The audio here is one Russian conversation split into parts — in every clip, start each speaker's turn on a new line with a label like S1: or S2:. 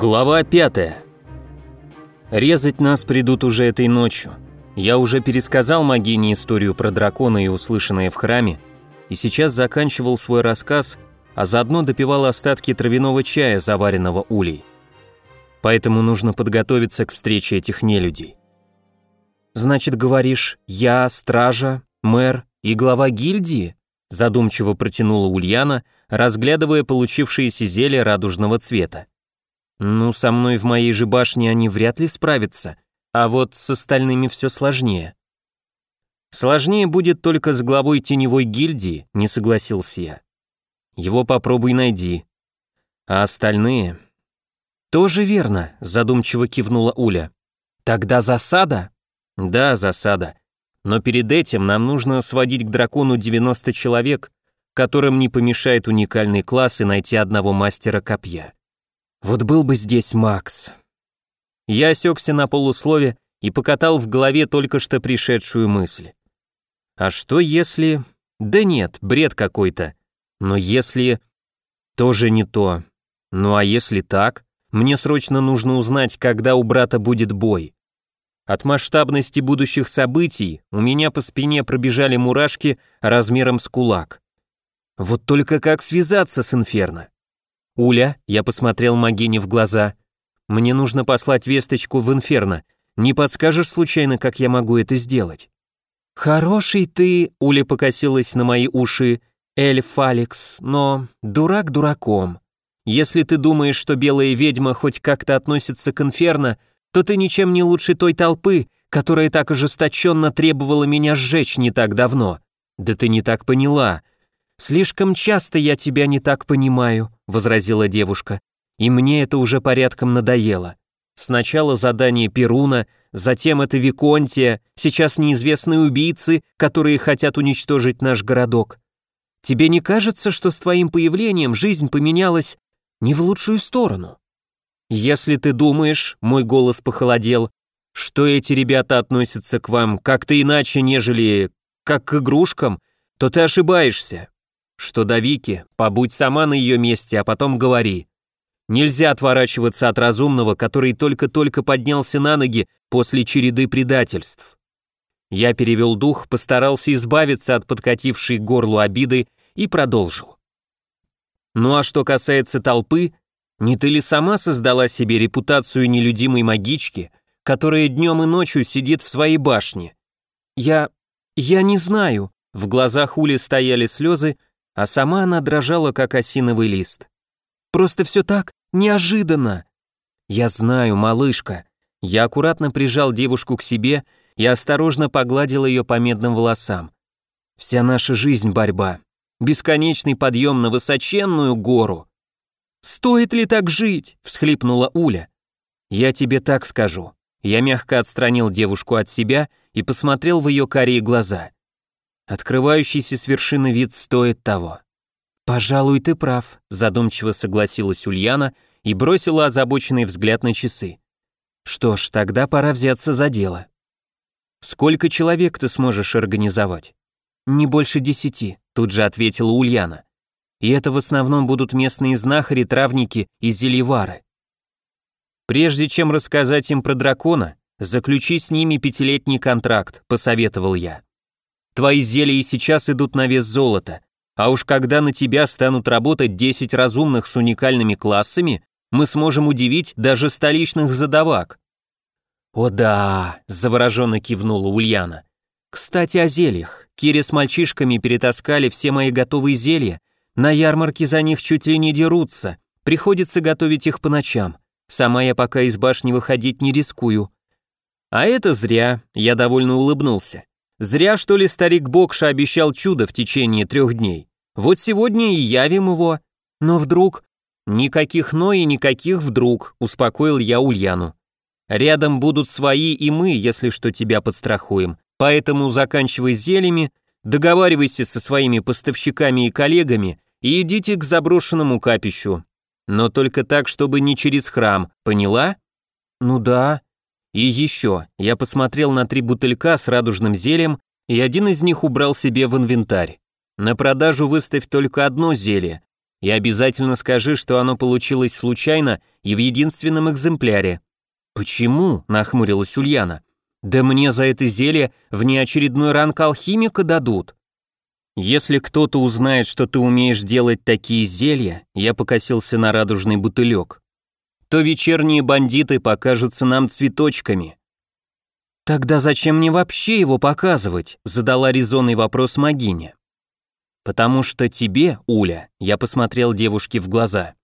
S1: Глава 5. Резать нас придут уже этой ночью. Я уже пересказал Магине историю про дракона и услышанное в храме, и сейчас заканчивал свой рассказ, а заодно допивал остатки травяного чая, заваренного улей. Поэтому нужно подготовиться к встрече этих нелюдей. «Значит, говоришь, я, стража, мэр и глава гильдии?» задумчиво протянула Ульяна, разглядывая получившееся зелье радужного цвета. Ну, со мной в моей же башне они вряд ли справятся, а вот с остальными все сложнее. Сложнее будет только с главой теневой гильдии, не согласился я. Его попробуй найди. А остальные... Тоже верно, задумчиво кивнула Уля. Тогда засада? Да, засада. Но перед этим нам нужно сводить к дракону 90 человек, которым не помешает уникальный класс и найти одного мастера копья. Вот был бы здесь Макс. Я осекся на полуслове и покатал в голове только что пришедшую мысль. А что если... Да нет, бред какой-то. Но если... Тоже не то. Ну а если так? Мне срочно нужно узнать, когда у брата будет бой. От масштабности будущих событий у меня по спине пробежали мурашки размером с кулак. Вот только как связаться с Инферно? «Уля», — я посмотрел Магине в глаза, — «мне нужно послать весточку в Инферно. Не подскажешь случайно, как я могу это сделать?» «Хороший ты», — Уля покосилась на мои уши, — «эльф Алекс, но дурак дураком. Если ты думаешь, что белая ведьма хоть как-то относится к Инферно, то ты ничем не лучше той толпы, которая так ожесточенно требовала меня сжечь не так давно. Да ты не так поняла. Слишком часто я тебя не так понимаю возразила девушка, и мне это уже порядком надоело. Сначала задание Перуна, затем это Виконтия, сейчас неизвестные убийцы, которые хотят уничтожить наш городок. Тебе не кажется, что с твоим появлением жизнь поменялась не в лучшую сторону? Если ты думаешь, мой голос похолодел, что эти ребята относятся к вам как-то иначе, нежели как к игрушкам, то ты ошибаешься что до Вики, побудь сама на ее месте, а потом говори. Нельзя отворачиваться от разумного, который только-только поднялся на ноги после череды предательств. Я перевел дух, постарался избавиться от подкатившей горлу обиды и продолжил. Ну а что касается толпы, не ты ли сама создала себе репутацию нелюдимой магички, которая днем и ночью сидит в своей башне? Я... я не знаю. В глазах Ули стояли слезы, а сама она дрожала, как осиновый лист. «Просто все так неожиданно!» «Я знаю, малышка». Я аккуратно прижал девушку к себе и осторожно погладил ее по медным волосам. «Вся наша жизнь — борьба. Бесконечный подъем на высоченную гору». «Стоит ли так жить?» — всхлипнула Уля. «Я тебе так скажу». Я мягко отстранил девушку от себя и посмотрел в ее карие глаза. Открывающийся с вершины вид стоит того. «Пожалуй, ты прав», — задумчиво согласилась Ульяна и бросила озабоченный взгляд на часы. «Что ж, тогда пора взяться за дело». «Сколько человек ты сможешь организовать?» «Не больше десяти», — тут же ответила Ульяна. «И это в основном будут местные знахари, травники и зельевары». «Прежде чем рассказать им про дракона, заключи с ними пятилетний контракт», — посоветовал я. Твои зелья и сейчас идут на вес золота. А уж когда на тебя станут работать 10 разумных с уникальными классами, мы сможем удивить даже столичных задавак. О да, завороженно кивнула Ульяна. Кстати, о зельях. Кири с мальчишками перетаскали все мои готовые зелья. На ярмарке за них чуть ли не дерутся. Приходится готовить их по ночам. Сама я пока из башни выходить не рискую. А это зря, я довольно улыбнулся. Зря, что ли, старик Бокша обещал чудо в течение трех дней. Вот сегодня и явим его. Но вдруг... Никаких «но» и никаких «вдруг», успокоил я Ульяну. Рядом будут свои и мы, если что, тебя подстрахуем. Поэтому заканчивай зельями, договаривайся со своими поставщиками и коллегами и идите к заброшенному капищу. Но только так, чтобы не через храм, поняла? Ну да, и еще, я посмотрел на три бутылька с радужным зельем, и один из них убрал себе в инвентарь. На продажу выставь только одно зелье, И обязательно скажи, что оно получилось случайно и в единственном экземпляре». «Почему?» — нахмурилась Ульяна. «Да мне за это зелье внеочередной ранг алхимика дадут». «Если кто-то узнает, что ты умеешь делать такие зелья», я покосился на радужный бутылек, то вечерние бандиты покажутся нам цветочками. «Тогда зачем мне вообще его показывать?» — задала резонный вопрос Магиня. «Потому что тебе, Уля», — я посмотрел девушке в глаза,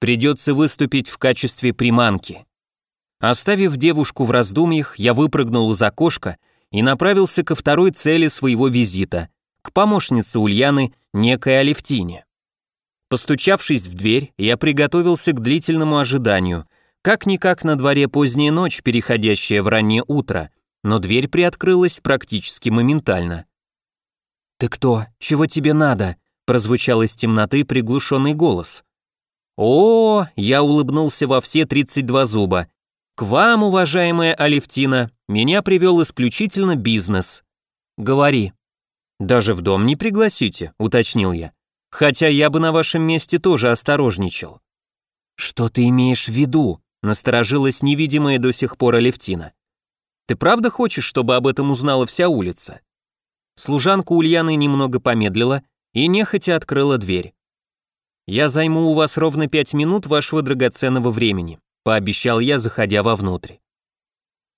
S1: «придется выступить в качестве приманки». Оставив девушку в раздумьях, я выпрыгнул из окошка и направился ко второй цели своего визита — к помощнице Ульяны, некой Алевтине. Постучавшись в дверь, я приготовился к длительному ожиданию. Как-никак на дворе поздняя ночь, переходящая в раннее утро, но дверь приоткрылась практически моментально. «Ты кто? Чего тебе надо?» прозвучал из темноты приглушенный голос. «О, я улыбнулся во все 32 зуба. К вам, уважаемая Алевтина, меня привел исключительно бизнес. Говори». «Даже в дом не пригласите», — уточнил я. «Хотя я бы на вашем месте тоже осторожничал». «Что ты имеешь в виду?» — насторожилась невидимая до сих пор Алевтина. «Ты правда хочешь, чтобы об этом узнала вся улица?» Служанка Ульяны немного помедлила и нехотя открыла дверь. «Я займу у вас ровно пять минут вашего драгоценного времени», пообещал я, заходя вовнутрь.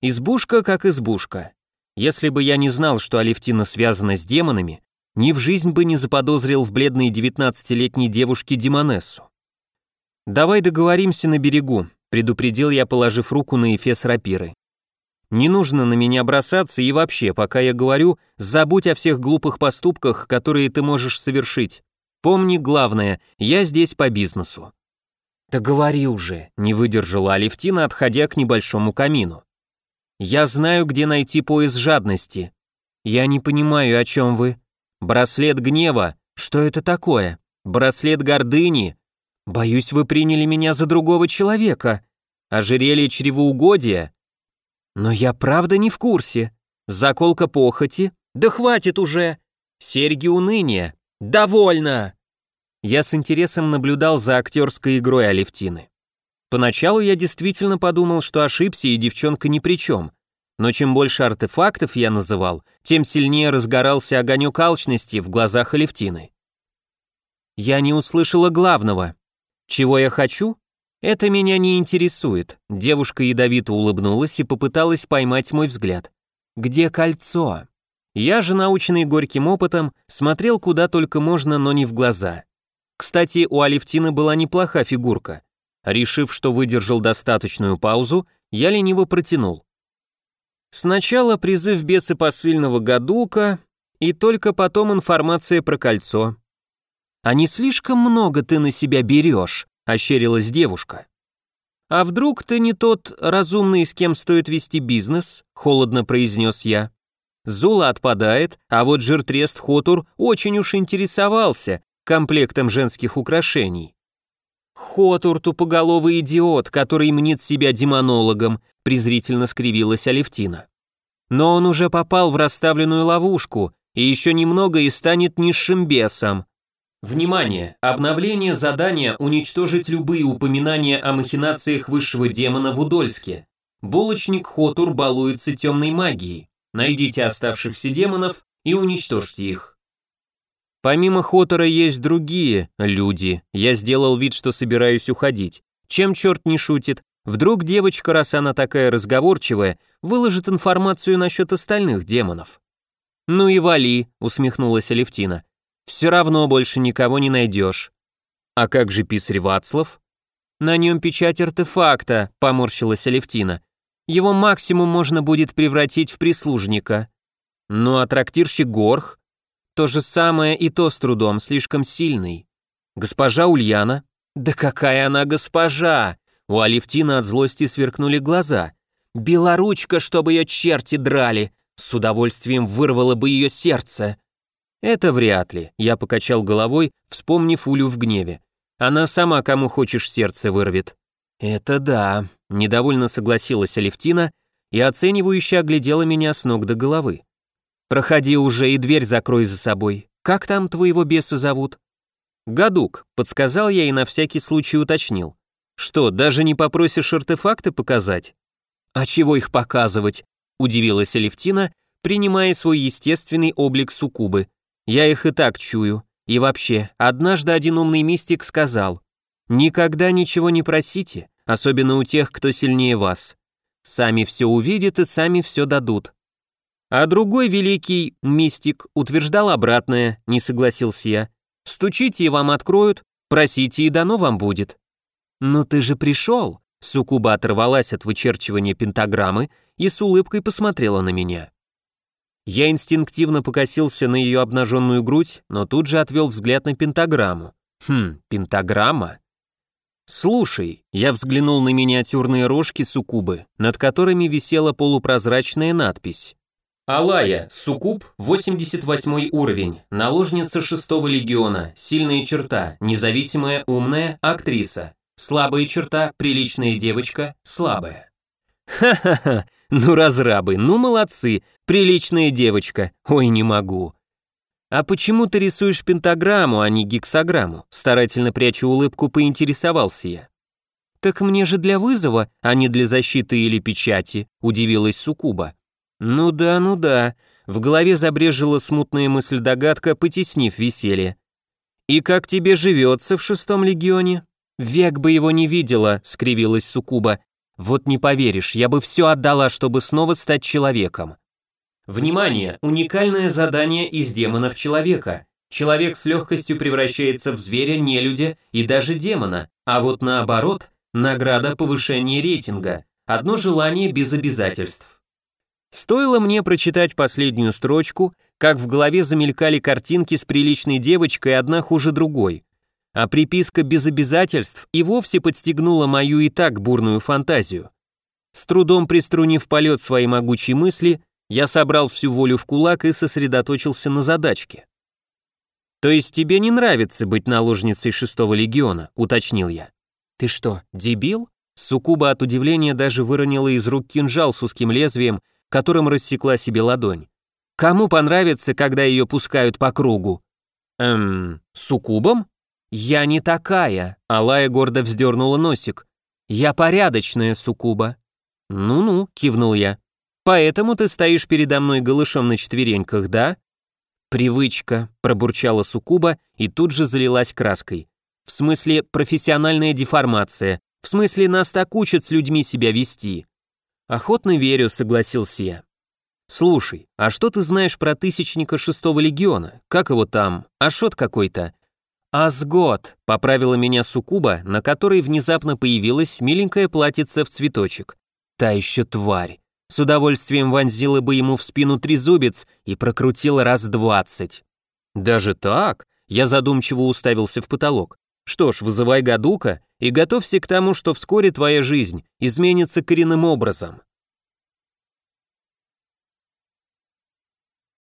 S1: Избушка как избушка. Если бы я не знал, что Алевтина связана с демонами, ни в жизнь бы не заподозрил в бледной девятнадцатилетней девушке Демонессу. «Давай договоримся на берегу», — предупредил я, положив руку на эфес рапиры. «Не нужно на меня бросаться и вообще, пока я говорю, забудь о всех глупых поступках, которые ты можешь совершить. Помни главное, я здесь по бизнесу». «Да говори уже», — не выдержала Алевтина, отходя к небольшому камину. Я знаю, где найти пояс жадности. Я не понимаю, о чем вы. Браслет гнева. Что это такое? Браслет гордыни. Боюсь, вы приняли меня за другого человека. Ожерелье чревоугодия. Но я правда не в курсе. Заколка похоти. Да хватит уже. Серьги уныния. Довольно. Я с интересом наблюдал за актерской игрой Алевтины. Поначалу я действительно подумал, что ошибся и девчонка ни при чем. Но чем больше артефактов я называл, тем сильнее разгорался огонек алчности в глазах Алевтины. Я не услышала главного. Чего я хочу? Это меня не интересует. Девушка ядовито улыбнулась и попыталась поймать мой взгляд. Где кольцо? Я же, наученный горьким опытом, смотрел куда только можно, но не в глаза. Кстати, у Алевтины была неплоха фигурка. Решив, что выдержал достаточную паузу, я лениво протянул. Сначала призыв беса посыльного Гадука, и только потом информация про кольцо. «А не слишком много ты на себя берешь», — ощерилась девушка. «А вдруг ты не тот разумный, с кем стоит вести бизнес?» — холодно произнес я. Зула отпадает, а вот жиртрест Хотур очень уж интересовался комплектом женских украшений. «Хотур тупоголовый идиот, который мнит себя демонологом», презрительно скривилась Алевтина. «Но он уже попал в расставленную ловушку, и еще немного и станет низшим бесом». Внимание! Обновление задания уничтожить любые упоминания о махинациях высшего демона в Удольске. Булочник Хотур балуется темной магией. Найдите оставшихся демонов и уничтожьте их. Помимо Хотора есть другие люди. Я сделал вид, что собираюсь уходить. Чем черт не шутит? Вдруг девочка, раз она такая разговорчивая, выложит информацию насчет остальных демонов. «Ну и вали», — усмехнулась Алевтина. «Все равно больше никого не найдешь». «А как же писарь Вацлав?» «На нем печать артефакта», — поморщилась Алевтина. «Его максимум можно будет превратить в прислужника». «Ну а трактирщик Горх?» То же самое и то с трудом, слишком сильный. Госпожа Ульяна? Да какая она госпожа! У Алевтины от злости сверкнули глаза. Белоручка, чтобы ее черти драли, с удовольствием вырвало бы ее сердце. Это вряд ли, я покачал головой, вспомнив Улю в гневе. Она сама кому хочешь сердце вырвет. Это да, недовольно согласилась Алевтина и оценивающе оглядела меня с ног до головы. Проходи уже и дверь закрой за собой. Как там твоего беса зовут? Гадук, подсказал я и на всякий случай уточнил. Что, даже не попросишь артефакты показать? А чего их показывать? Удивилась Алевтина, принимая свой естественный облик суккубы. Я их и так чую. И вообще, однажды один умный мистик сказал, «Никогда ничего не просите, особенно у тех, кто сильнее вас. Сами все увидят и сами все дадут». А другой великий мистик утверждал обратное, не согласился я. «Стучите и вам откроют, просите и дано вам будет». «Но ты же пришел», Сукуба оторвалась от вычерчивания пентаграммы и с улыбкой посмотрела на меня. Я инстинктивно покосился на ее обнаженную грудь, но тут же отвел взгляд на пентаграмму. Хм, пентаграмма? «Слушай», я взглянул на миниатюрные рожки суккубы, над которыми висела полупрозрачная надпись. «Алая, суккуб, 88 уровень, наложница 6 легиона, сильная черта, независимая, умная, актриса. Слабая черта, приличная девочка, слабая». «Ха-ха-ха, ну разрабы, ну молодцы, приличная девочка, ой, не могу». «А почему ты рисуешь пентаграмму, а не гексограмму?» Старательно прячу улыбку, поинтересовался я. «Так мне же для вызова, а не для защиты или печати», удивилась Сукуба. «Ну да, ну да», в голове забрежила смутная мысль-догадка, потеснив веселье. «И как тебе живется в шестом легионе?» «Век бы его не видела», — скривилась Сукуба. Вот не поверишь, я бы все отдала, чтобы снова стать человеком. Внимание! Уникальное задание из демонов человека. Человек с легкостью превращается в зверя, нелюдя и даже демона, а вот наоборот, награда повышения рейтинга. Одно желание без обязательств. Стоило мне прочитать последнюю строчку, как в голове замелькали картинки с приличной девочкой, одна хуже другой а приписка без обязательств и вовсе подстегнула мою и так бурную фантазию. С трудом приструнив полет своей могучей мысли, я собрал всю волю в кулак и сосредоточился на задачке. «То есть тебе не нравится быть наложницей шестого легиона?» — уточнил я. «Ты что, дебил?» Сукуба от удивления даже выронила из рук кинжал с узким лезвием, которым рассекла себе ладонь. «Кому понравится, когда ее пускают по кругу?» «Эм, суккубом?» «Я не такая», — Алая гордо вздернула носик. «Я порядочная суккуба». «Ну-ну», — кивнул я. «Поэтому ты стоишь передо мной голышом на четвереньках, да?» «Привычка», — пробурчала суккуба и тут же залилась краской. «В смысле, профессиональная деформация. В смысле, нас так учат с людьми себя вести». «Охотно верю», — согласился я. «Слушай, а что ты знаешь про тысячника шестого легиона? Как его там? Ашот какой-то? «Асгот», — поправила меня Сукуба, на которой внезапно появилась миленькая платьице в цветочек. Та еще тварь. С удовольствием вонзила бы ему в спину трезубец и прокрутила раз двадцать. «Даже так?» — я задумчиво уставился в потолок. «Что ж, вызывай гадука и готовься к тому, что вскоре твоя жизнь изменится коренным образом».